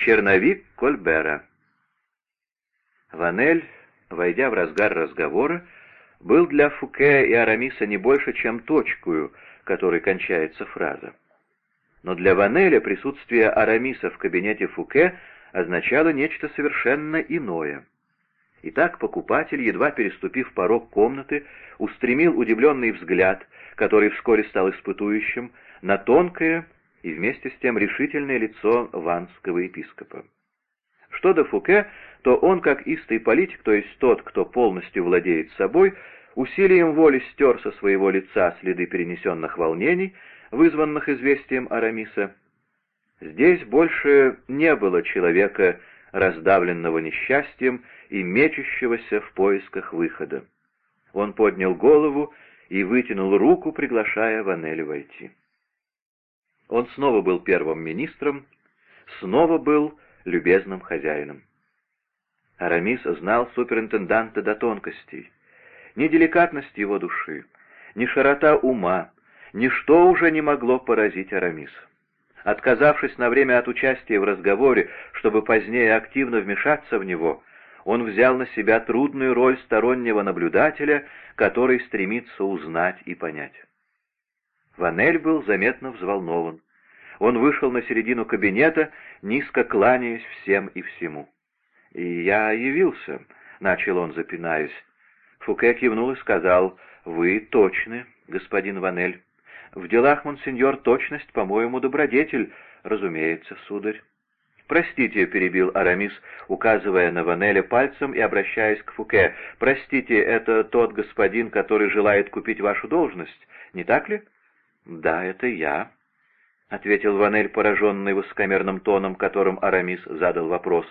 Черновик Кольбера. Ванель, войдя в разгар разговора, был для Фуке и Арамиса не больше, чем точкою, которой кончается фраза. Но для Ванеля присутствие Арамиса в кабинете Фуке означало нечто совершенно иное. Итак, покупатель, едва переступив порог комнаты, устремил удивленный взгляд, который вскоре стал испытующим, на тонкое и вместе с тем решительное лицо ванского епископа. Что до Фуке, то он, как истый политик, то есть тот, кто полностью владеет собой, усилием воли стер со своего лица следы перенесенных волнений, вызванных известием Арамиса. Здесь больше не было человека, раздавленного несчастьем и мечущегося в поисках выхода. Он поднял голову и вытянул руку, приглашая Ванелли войти. Он снова был первым министром, снова был любезным хозяином. Арамис знал суперинтенданта до тонкостей. Ни деликатность его души, ни широта ума, ничто уже не могло поразить Арамиса. Отказавшись на время от участия в разговоре, чтобы позднее активно вмешаться в него, он взял на себя трудную роль стороннего наблюдателя, который стремится узнать и понять. Ванель был заметно взволнован. Он вышел на середину кабинета, низко кланяясь всем и всему. «И я явился», — начал он, запинаясь. Фуке кивнул и сказал, «Вы точны, господин Ванель. В делах, монсеньор, точность, по-моему, добродетель, разумеется, сударь. «Простите», — перебил Арамис, указывая на Ванеля пальцем и обращаясь к Фуке. «Простите, это тот господин, который желает купить вашу должность, не так ли?» «Да, это я», — ответил Ванель, пораженный высокомерным тоном, которым Арамис задал вопрос.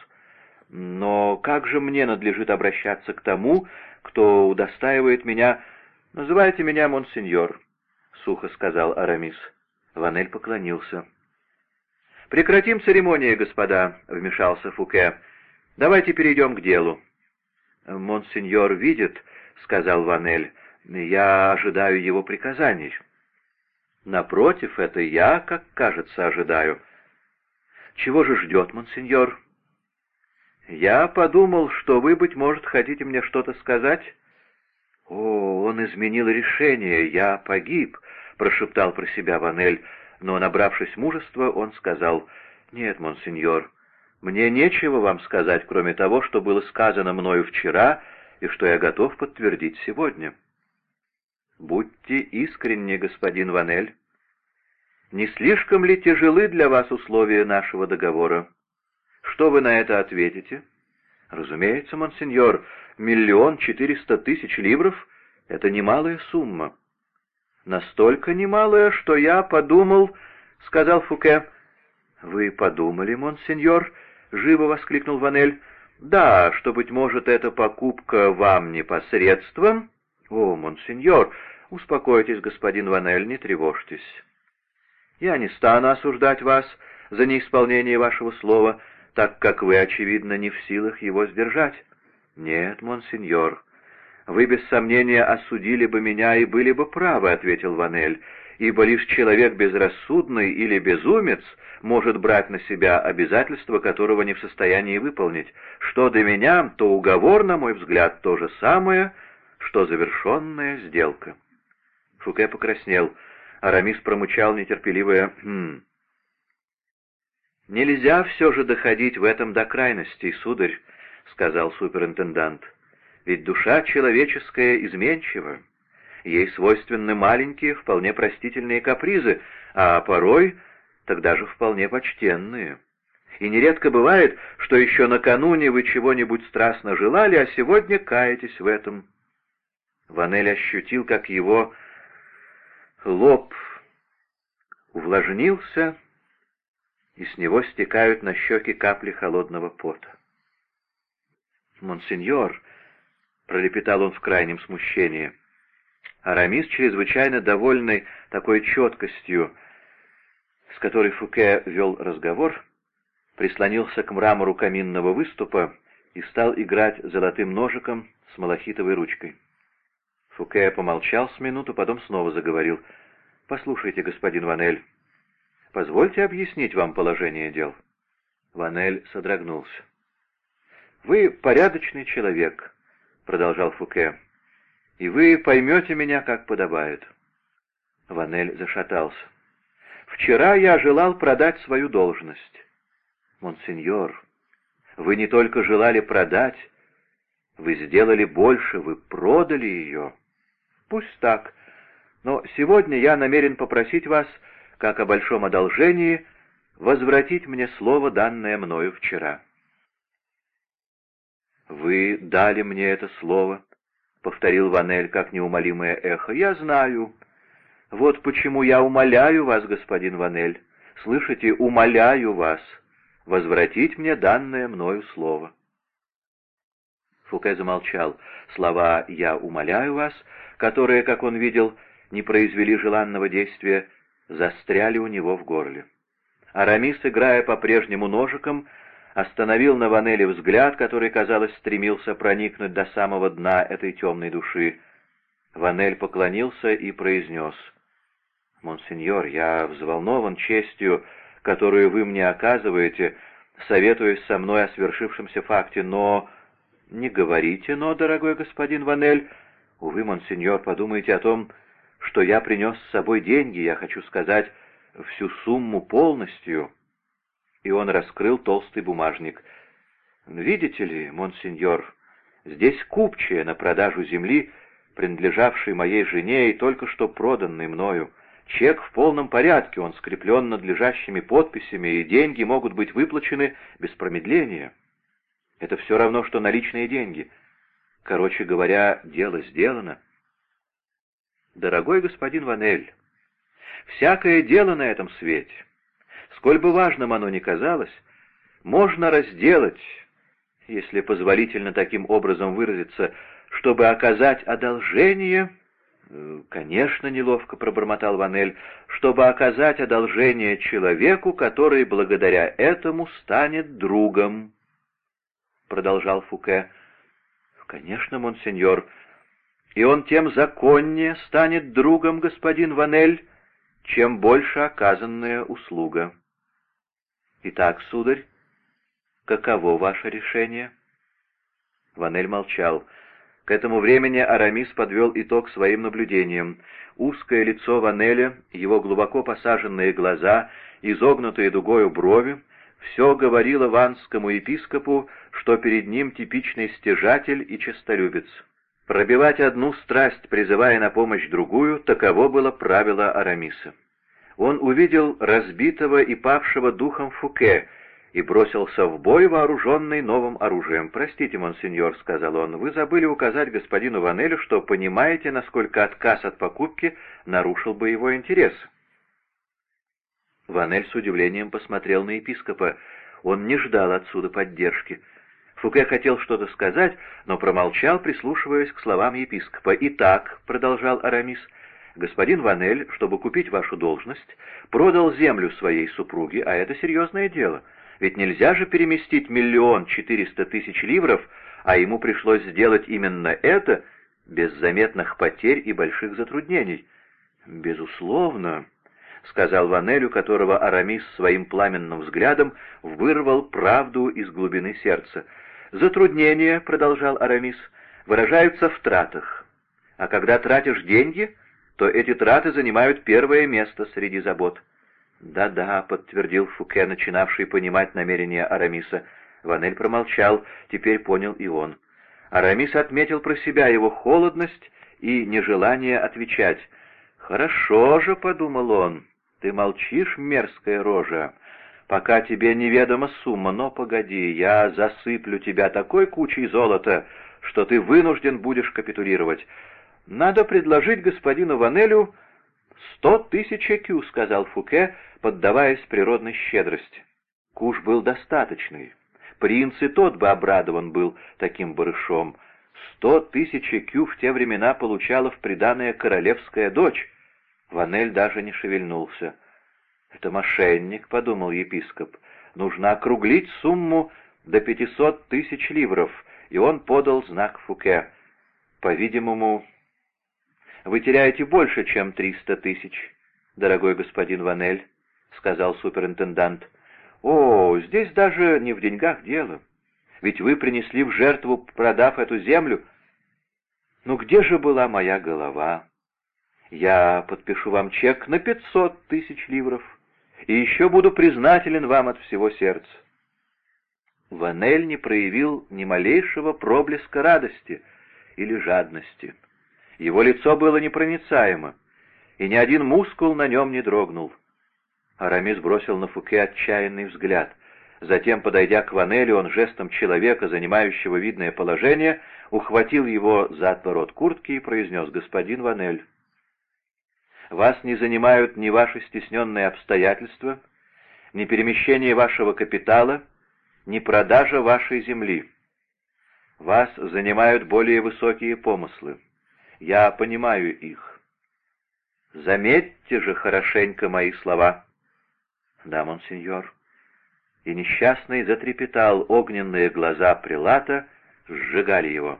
«Но как же мне надлежит обращаться к тому, кто удостаивает меня...» «Называйте меня монсеньор», — сухо сказал Арамис. Ванель поклонился. «Прекратим церемонии, господа», — вмешался Фуке. «Давайте перейдем к делу». «Монсеньор видит», — сказал Ванель, — «я ожидаю его приказаний». «Напротив, это я, как кажется, ожидаю». «Чего же ждет, монсеньор?» «Я подумал, что вы, быть может, хотите мне что-то сказать?» «О, он изменил решение, я погиб», — прошептал про себя Ванель, но, набравшись мужества, он сказал, «Нет, монсеньор, мне нечего вам сказать, кроме того, что было сказано мною вчера и что я готов подтвердить сегодня». «Будьте искренни, господин Ванель. Не слишком ли тяжелы для вас условия нашего договора? Что вы на это ответите?» «Разумеется, монсеньор, миллион четыреста тысяч ливров — это немалая сумма». «Настолько немалое, что я подумал...» — сказал Фуке. «Вы подумали, монсеньор?» — живо воскликнул Ванель. «Да, что, быть может, эта покупка вам непосредством?» «О, монсеньор, успокойтесь, господин Ванель, не тревожьтесь. Я не стану осуждать вас за неисполнение вашего слова, так как вы, очевидно, не в силах его сдержать. Нет, монсеньор, «Вы, без сомнения, осудили бы меня и были бы правы», — ответил Ванель, «ибо лишь человек безрассудный или безумец может брать на себя обязательство, которого не в состоянии выполнить. Что до меня, то уговор, на мой взгляд, то же самое, что завершенная сделка». Фуке покраснел. Арамис промычал нетерпеливое «Хм». «Нельзя все же доходить в этом до крайностей, сударь», — сказал суперинтендант. Ведь душа человеческая изменчива. Ей свойственны маленькие, вполне простительные капризы, а порой тогда же вполне почтенные. И нередко бывает, что еще накануне вы чего-нибудь страстно желали, а сегодня каетесь в этом. Ванель ощутил, как его лоб увлажнился, и с него стекают на щеки капли холодного пота. «Монсеньор», пролепетал он в крайнем смущении. Арамис, чрезвычайно довольный такой четкостью, с которой Фуке вел разговор, прислонился к мрамору каминного выступа и стал играть золотым ножиком с малахитовой ручкой. Фуке помолчал с минуту, потом снова заговорил. «Послушайте, господин Ванель, позвольте объяснить вам положение дел. Ванель содрогнулся. «Вы порядочный человек», — продолжал Фуке, — «и вы поймете меня, как подобает». Ванель зашатался. «Вчера я желал продать свою должность». «Монсеньор, вы не только желали продать, вы сделали больше, вы продали ее». «Пусть так, но сегодня я намерен попросить вас, как о большом одолжении, возвратить мне слово, данное мною вчера». «Вы дали мне это слово», — повторил Ванель как неумолимое эхо. «Я знаю. Вот почему я умоляю вас, господин Ванель. Слышите, умоляю вас возвратить мне данное мною слово». Фуке замолчал. Слова «я умоляю вас», которые, как он видел, не произвели желанного действия, застряли у него в горле. Арамис, играя по-прежнему ножиком, остановил на Ванеле взгляд, который, казалось, стремился проникнуть до самого дна этой темной души. Ванель поклонился и произнес, «Монсеньор, я взволнован честью, которую вы мне оказываете, советуясь со мной о свершившемся факте, но...» «Не говорите, но, дорогой господин Ванель, увы, монсеньор, подумайте о том, что я принес с собой деньги, я хочу сказать, всю сумму полностью» и он раскрыл толстый бумажник. «Видите ли, монсеньор, здесь купчая на продажу земли, принадлежавшей моей жене и только что проданной мною. Чек в полном порядке, он скреплен надлежащими подписями, и деньги могут быть выплачены без промедления. Это все равно, что наличные деньги. Короче говоря, дело сделано». «Дорогой господин Ванель, всякое дело на этом свете» сколь бы важным оно ни казалось, можно разделать, если позволительно таким образом выразиться, чтобы оказать одолжение, э, конечно, неловко пробормотал Ванель, чтобы оказать одолжение человеку, который благодаря этому станет другом, продолжал Фуке. Конечно, монсеньор, и он тем законнее станет другом господин Ванель, чем больше оказанная услуга. «Итак, сударь, каково ваше решение?» Ванель молчал. К этому времени Арамис подвел итог своим наблюдениям. Узкое лицо Ванеля, его глубоко посаженные глаза, изогнутые дугою брови — все говорило ванскому епископу, что перед ним типичный стяжатель и честолюбец. Пробивать одну страсть, призывая на помощь другую, таково было правило Арамиса он увидел разбитого и павшего духом Фуке и бросился в бой, вооруженный новым оружием. «Простите, монсеньор», — сказал он, — «вы забыли указать господину Ванелю, что понимаете, насколько отказ от покупки нарушил бы его интерес». Ванель с удивлением посмотрел на епископа. Он не ждал отсюда поддержки. Фуке хотел что-то сказать, но промолчал, прислушиваясь к словам епископа. «Итак», — продолжал Арамис, — Господин Ванель, чтобы купить вашу должность, продал землю своей супруге, а это серьезное дело. Ведь нельзя же переместить миллион четыреста тысяч ливров, а ему пришлось сделать именно это без заметных потерь и больших затруднений. «Безусловно», — сказал Ванелю, которого Арамис своим пламенным взглядом вырвал правду из глубины сердца. «Затруднения», — продолжал Арамис, — «выражаются в тратах. А когда тратишь деньги, то эти траты занимают первое место среди забот. «Да-да», — подтвердил Фуке, начинавший понимать намерения Арамиса. Ванель промолчал, теперь понял и он. Арамис отметил про себя его холодность и нежелание отвечать. «Хорошо же», — подумал он, — «ты молчишь, мерзкая рожа, пока тебе неведома сумма, но погоди, я засыплю тебя такой кучей золота, что ты вынужден будешь капитулировать. «Надо предложить господину Ванелю сто тысяч ЭКЮ», — сказал Фуке, поддаваясь природной щедрости. Куш был достаточный. Принц и тот бы обрадован был таким барышом. Сто тысяч ЭКЮ в те времена получала в приданое королевская дочь. Ванель даже не шевельнулся. «Это мошенник», — подумал епископ. «Нужно округлить сумму до пятисот тысяч ливров», и он подал знак Фуке. По-видимому, вы теряете больше, чем триста тысяч, дорогой господин Ванель, — сказал суперинтендант. О, здесь даже не в деньгах дело. Ведь вы принесли в жертву, продав эту землю. Ну где же была моя голова? Я подпишу вам чек на пятьсот тысяч ливров, и еще буду признателен вам от всего сердца. Ванель не проявил ни малейшего проблеска радости или жадности. Его лицо было непроницаемо, и ни один мускул на нем не дрогнул. Арамис бросил на Фуке отчаянный взгляд. Затем, подойдя к Ванелю, он жестом человека, занимающего видное положение, ухватил его за отворот куртки и произнес «Господин Ванель, вас не занимают ни ваши стесненные обстоятельства, ни перемещение вашего капитала, ни продажа вашей земли. Вас занимают более высокие помыслы. Я понимаю их. Заметьте же хорошенько мои слова». «Да, монсеньор». И несчастный затрепетал, огненные глаза прилата сжигали его.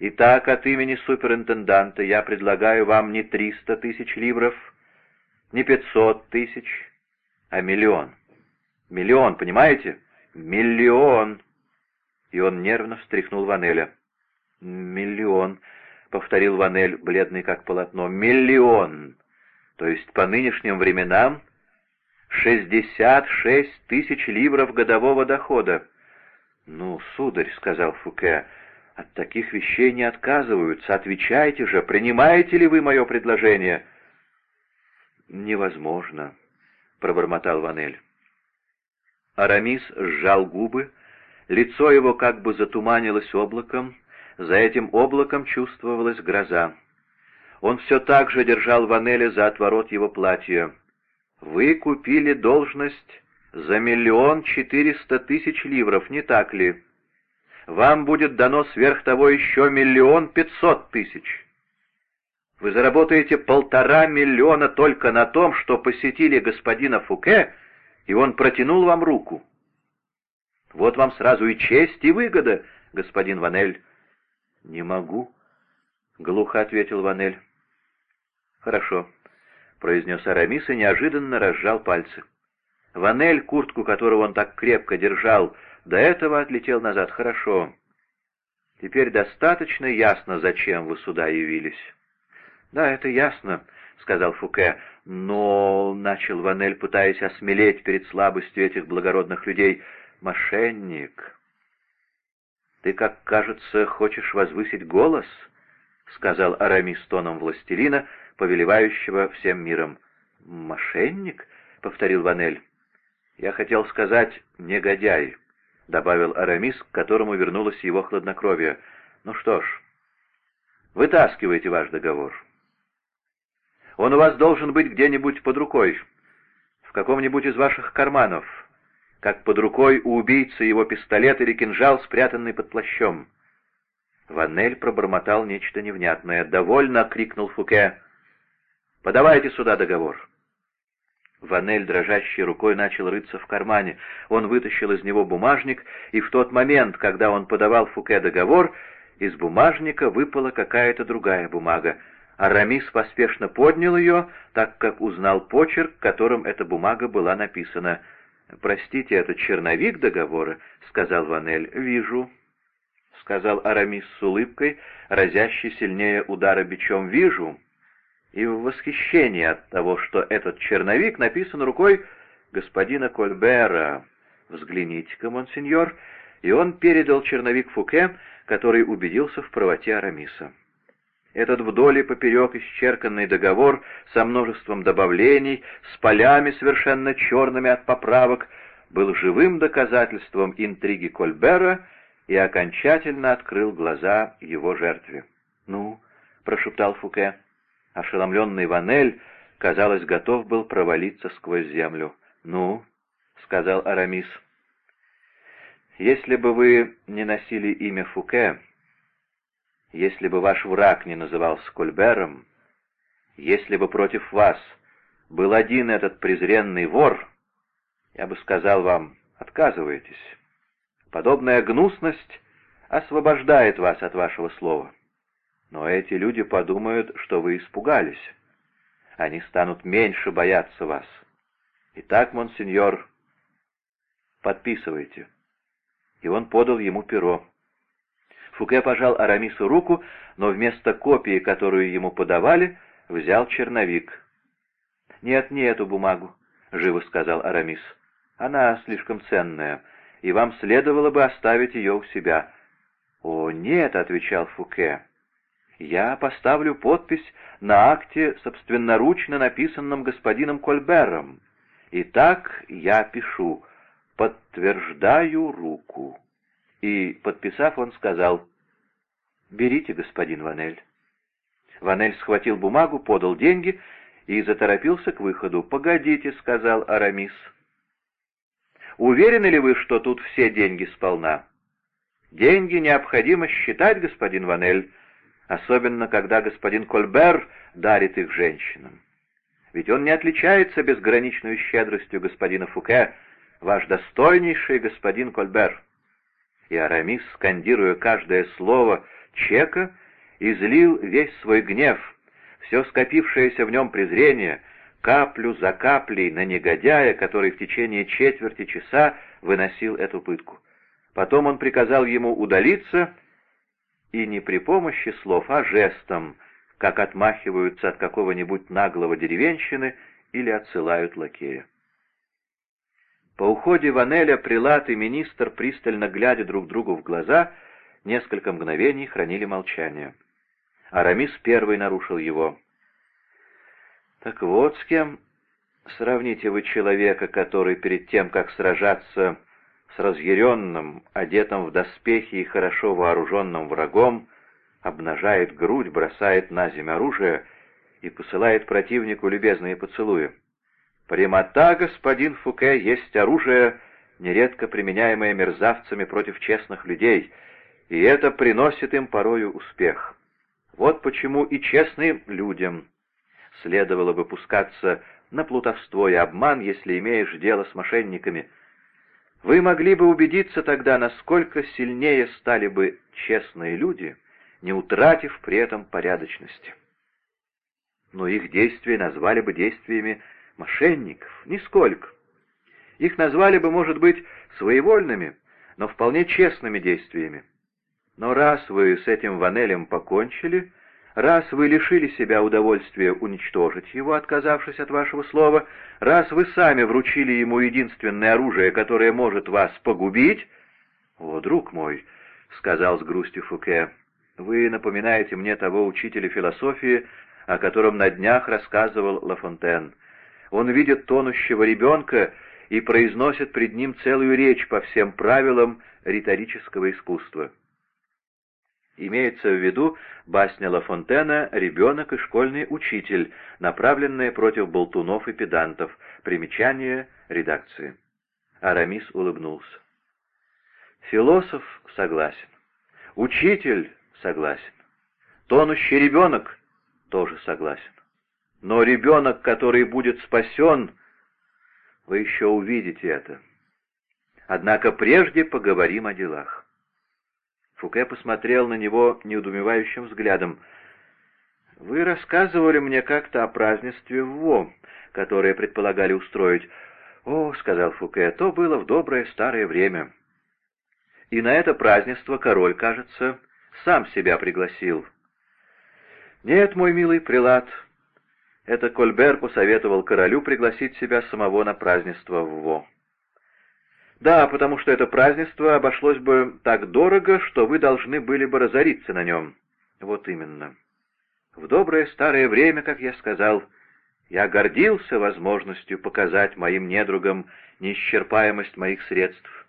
Итак, от имени суперинтенданта я предлагаю вам не триста тысяч ливров, не пятьсот тысяч, а миллион. Миллион, понимаете? Миллион!» И он нервно встряхнул Ванеля. «Миллион», — повторил Ванель, бледный как полотно. «Миллион! То есть по нынешним временам шестьдесят шесть тысяч ливров годового дохода». «Ну, сударь», — сказал Фуке, — «от таких вещей не отказываются. Отвечайте же, принимаете ли вы мое предложение?» «Невозможно», — пробормотал Ванель. Арамис сжал губы, лицо его как бы затуманилось облаком, за этим облаком чувствовалась гроза. Он все так же держал Ванеля за отворот его платья. «Вы купили должность за миллион четыреста тысяч ливров, не так ли? Вам будет дано сверх того еще миллион пятьсот тысяч. Вы заработаете полтора миллиона только на том, что посетили господина Фуке, и он протянул вам руку. Вот вам сразу и честь, и выгода, господин Ванель. — Не могу, — глухо ответил Ванель. — Хорошо, — произнес Арамис и неожиданно разжал пальцы. Ванель, куртку которого он так крепко держал, до этого отлетел назад. «Хорошо. Теперь достаточно ясно, зачем вы сюда явились». «Да, это ясно», — сказал Фуке. «Но...» — начал Ванель, пытаясь осмелеть перед слабостью этих благородных людей. «Мошенник!» «Ты, как кажется, хочешь возвысить голос?» — сказал Арамис тоном властелина, повелевающего всем миром. «Мошенник?» — повторил Ванель. «Я хотел сказать «негодяй», — добавил Арамис, к которому вернулось его хладнокровие. «Ну что ж, вытаскивайте ваш договор». Он у вас должен быть где-нибудь под рукой, в каком-нибудь из ваших карманов, как под рукой у убийцы его пистолет или кинжал, спрятанный под плащом». Ванель пробормотал нечто невнятное. «Довольно!» — крикнул Фуке. «Подавайте сюда договор». Ванель дрожащей рукой начал рыться в кармане. Он вытащил из него бумажник, и в тот момент, когда он подавал Фуке договор, из бумажника выпала какая-то другая бумага. Арамис поспешно поднял ее, так как узнал почерк, которым эта бумага была написана. «Простите, это черновик договора?» — сказал Ванель. «Вижу», — сказал Арамис с улыбкой, разящий сильнее удара бичом. «Вижу» и в восхищении от того, что этот черновик написан рукой господина Кольбера. «Взгляните-ка, монсеньор», и он передал черновик Фуке, который убедился в правоте Арамиса. Этот вдоль и поперек исчерканный договор со множеством добавлений, с полями совершенно черными от поправок, был живым доказательством интриги Кольбера и окончательно открыл глаза его жертве. «Ну», — прошептал Фуке, Ошеломленный Ванель, казалось, готов был провалиться сквозь землю. «Ну?» — сказал Арамис. «Если бы вы не носили имя Фуке, если бы ваш враг не назывался Кольбером, если бы против вас был один этот презренный вор, я бы сказал вам, отказывайтесь. Подобная гнусность освобождает вас от вашего слова». Но эти люди подумают, что вы испугались. Они станут меньше бояться вас. Итак, монсеньор, Подписывайте». И он подал ему перо. Фуке пожал Арамису руку, но вместо копии, которую ему подавали, взял черновик. «Нет, не эту бумагу», — живо сказал Арамис. «Она слишком ценная, и вам следовало бы оставить ее у себя». «О, нет», — отвечал Фуке, — «я поставлю подпись на акте, собственноручно написанном господином Кольбером. Итак, я пишу, подтверждаю руку». И, подписав, он сказал, «Берите, господин Ванель». Ванель схватил бумагу, подал деньги и заторопился к выходу. «Погодите», — сказал Арамис. «Уверены ли вы, что тут все деньги сполна?» «Деньги необходимо считать, господин Ванель, особенно когда господин Кольбер дарит их женщинам. Ведь он не отличается безграничной щедростью господина Фуке, ваш достойнейший господин Кольбер». И Арамис, скандируя каждое слово чека, излил весь свой гнев, все скопившееся в нем презрение, каплю за каплей на негодяя, который в течение четверти часа выносил эту пытку. Потом он приказал ему удалиться, и не при помощи слов, а жестом, как отмахиваются от какого-нибудь наглого деревенщины или отсылают лакея. По уходе Ванеля прилад и министр, пристально глядя друг другу в глаза, несколько мгновений хранили молчание. Арамис первый нарушил его. «Так вот с кем сравните вы человека, который перед тем, как сражаться с разъяренным, одетым в доспехи и хорошо вооруженным врагом, обнажает грудь, бросает на землю оружие и посылает противнику любезные поцелуи. Прямота, господин Фуке, есть оружие, нередко применяемое мерзавцами против честных людей, и это приносит им порою успех. Вот почему и честным людям следовало бы пускаться на плутовство и обман, если имеешь дело с мошенниками. Вы могли бы убедиться тогда, насколько сильнее стали бы честные люди, не утратив при этом порядочности. Но их действия назвали бы действиями мошенников, нисколько. Их назвали бы, может быть, своевольными, но вполне честными действиями. Но раз вы с этим Ванелем покончили, раз вы лишили себя удовольствия уничтожить его, отказавшись от вашего слова, раз вы сами вручили ему единственное оружие, которое может вас погубить... — О, друг мой, — сказал с грустью Фуке, — вы напоминаете мне того учителя философии, о котором на днях рассказывал Лафонтен. Он видит тонущего ребенка и произносит пред ним целую речь по всем правилам риторического искусства. Имеется в виду басня Ла Фонтена «Ребенок и школьный учитель», направленная против болтунов и педантов. Примечание редакции. Арамис улыбнулся. Философ согласен. Учитель согласен. Тонущий ребенок тоже согласен. Но ребенок, который будет спасен, вы еще увидите это. Однако прежде поговорим о делах. Фуке посмотрел на него неудумевающим взглядом. «Вы рассказывали мне как-то о празднестве в Во, которое предполагали устроить». «О», — сказал Фуке, — «то было в доброе старое время». «И на это празднество король, кажется, сам себя пригласил». «Нет, мой милый прилад, это Кольбер посоветовал королю пригласить себя самого на празднество в Во». Да, потому что это празднество обошлось бы так дорого, что вы должны были бы разориться на нем. Вот именно. В доброе старое время, как я сказал, я гордился возможностью показать моим недругам неисчерпаемость моих средств.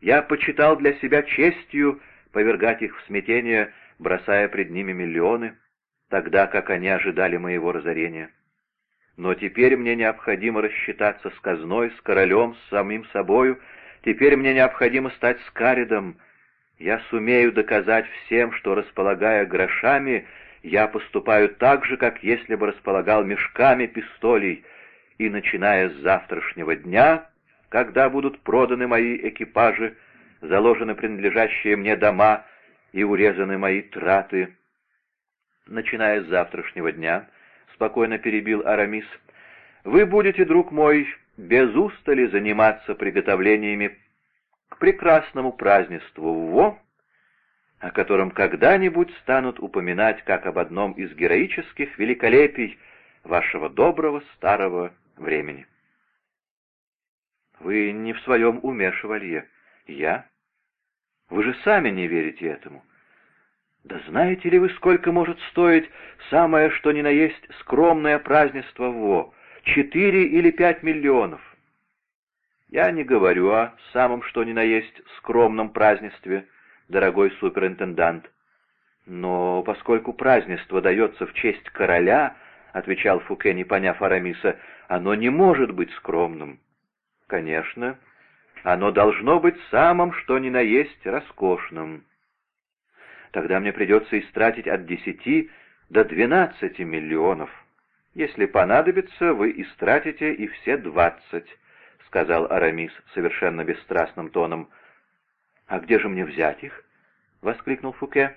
Я почитал для себя честью повергать их в смятение, бросая пред ними миллионы, тогда как они ожидали моего разорения. Но теперь мне необходимо рассчитаться с казной, с королем, с самим собою. Теперь мне необходимо стать скаридом. Я сумею доказать всем, что, располагая грошами, я поступаю так же, как если бы располагал мешками пистолей. И, начиная с завтрашнего дня, когда будут проданы мои экипажи, заложены принадлежащие мне дома и урезаны мои траты, начиная с завтрашнего дня — спокойно перебил Арамис, — «вы будете, друг мой, без устали заниматься приготовлениями к прекрасному празднеству Во, о котором когда-нибудь станут упоминать как об одном из героических великолепий вашего доброго старого времени. Вы не в своем уме, шевалье. Я? Вы же сами не верите этому. Да знаете ли вы, сколько может стоить самое что ни на есть скромное празднество ВО? Четыре или пять миллионов. Я не говорю о самом что ни на есть скромном празднестве, дорогой суперинтендант. Но поскольку празднество дается в честь короля, — отвечал Фуке, не поняв Арамиса, — оно не может быть скромным. Конечно, оно должно быть самым что ни на есть роскошным. Тогда мне придется истратить от десяти до двенадцати миллионов. Если понадобится, вы истратите и все двадцать, — сказал Арамис совершенно бесстрастным тоном. «А где же мне взять их?» — воскликнул Фуке.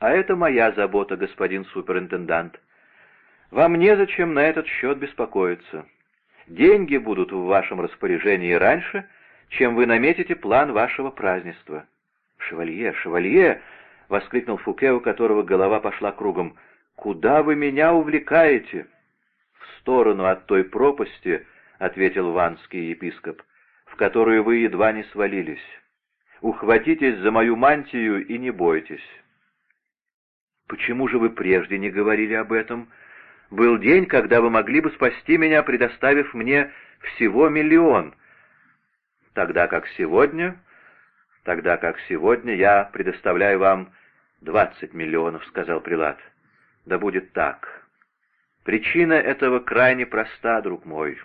«А это моя забота, господин суперинтендант. Вам незачем на этот счет беспокоиться. Деньги будут в вашем распоряжении раньше, чем вы наметите план вашего празднества». «Шевалье, шевалье!» — воскликнул Фуке, у которого голова пошла кругом. «Куда вы меня увлекаете?» «В сторону от той пропасти», — ответил ванский епископ, — «в которую вы едва не свалились. Ухватитесь за мою мантию и не бойтесь». «Почему же вы прежде не говорили об этом?» Был день, когда вы могли бы спасти меня, предоставив мне всего миллион. Тогда как сегодня, тогда как сегодня я предоставляю вам двадцать миллионов, — сказал Прилад. Да будет так. Причина этого крайне проста, друг мой.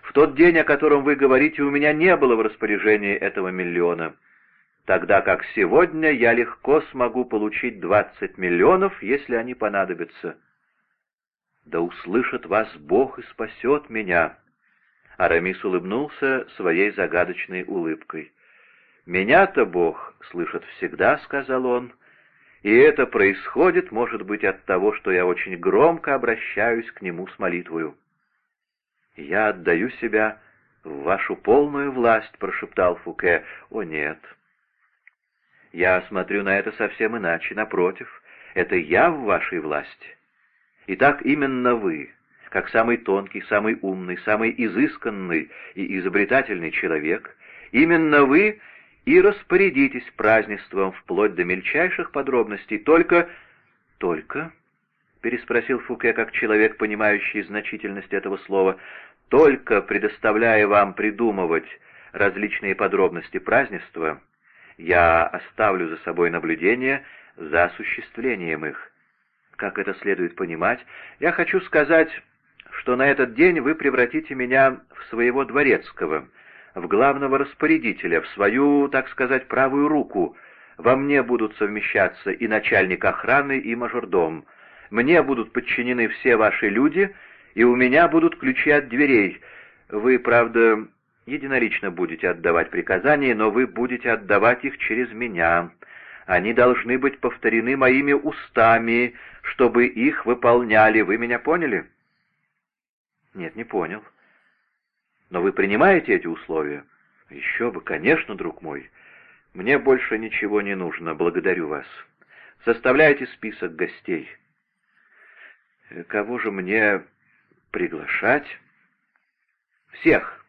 В тот день, о котором вы говорите, у меня не было в распоряжении этого миллиона, тогда как сегодня я легко смогу получить двадцать миллионов, если они понадобятся. «Да услышит вас Бог и спасет меня!» Арамис улыбнулся своей загадочной улыбкой. «Меня-то Бог слышит всегда», — сказал он, — «и это происходит, может быть, от того, что я очень громко обращаюсь к Нему с молитвою». «Я отдаю себя в вашу полную власть», — прошептал Фуке. «О, нет». «Я смотрю на это совсем иначе, напротив, это я в вашей власти». Итак, именно вы, как самый тонкий, самый умный, самый изысканный и изобретательный человек, именно вы и распорядитесь празднеством вплоть до мельчайших подробностей, только... Только... — переспросил Фуке, как человек, понимающий значительность этого слова, — только предоставляя вам придумывать различные подробности празднества, я оставлю за собой наблюдение за осуществлением их. Как это следует понимать, я хочу сказать, что на этот день вы превратите меня в своего дворецкого, в главного распорядителя, в свою, так сказать, правую руку. Во мне будут совмещаться и начальник охраны, и мажордом. Мне будут подчинены все ваши люди, и у меня будут ключи от дверей. Вы, правда, единолично будете отдавать приказания, но вы будете отдавать их через меня. Они должны быть повторены моими устами, чтобы их выполняли. Вы меня поняли? Нет, не понял. Но вы принимаете эти условия? Еще бы, конечно, друг мой. Мне больше ничего не нужно, благодарю вас. Составляйте список гостей. Кого же мне приглашать? Всех.